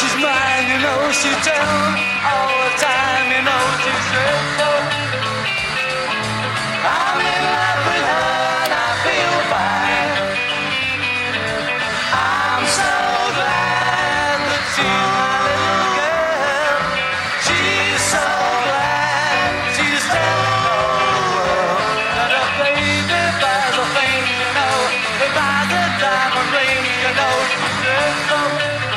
she's mine, you know she tells all the time, you know she says so. I'm in love with her and I feel fine. I'm so glad that she's my little girl. She's so glad she's telling all the world that her baby buys the things, you know, he buys a diamond ring, you know she says